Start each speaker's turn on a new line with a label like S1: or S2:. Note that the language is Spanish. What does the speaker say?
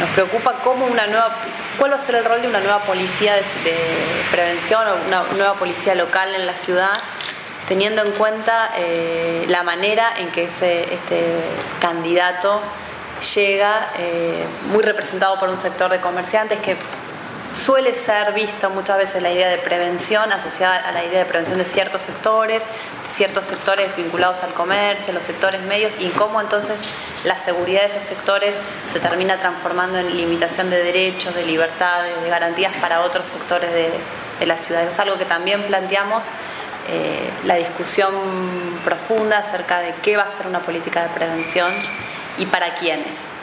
S1: nos preocupa cómo una nueva, cuál va a ser el rol de una nueva policía de, prevención o una nueva policía local en la ciudad, teniendo en cuenta eh, la manera en que ese, este candidato llega, eh, muy representado por un sector de comerciantes que suele ser visto muchas veces la idea de prevención asociada a la idea de prevención de ciertos sectores, ciertos sectores vinculados al comercio, los sectores medios y cómo entonces la seguridad de esos sectores se termina transformando en limitación de derechos, de libertades, de garantías para otros sectores de, la ciudad. es algo que también planteamos. Eh, la discusión profunda acerca de qué va a ser una política de prevención y para quiénes.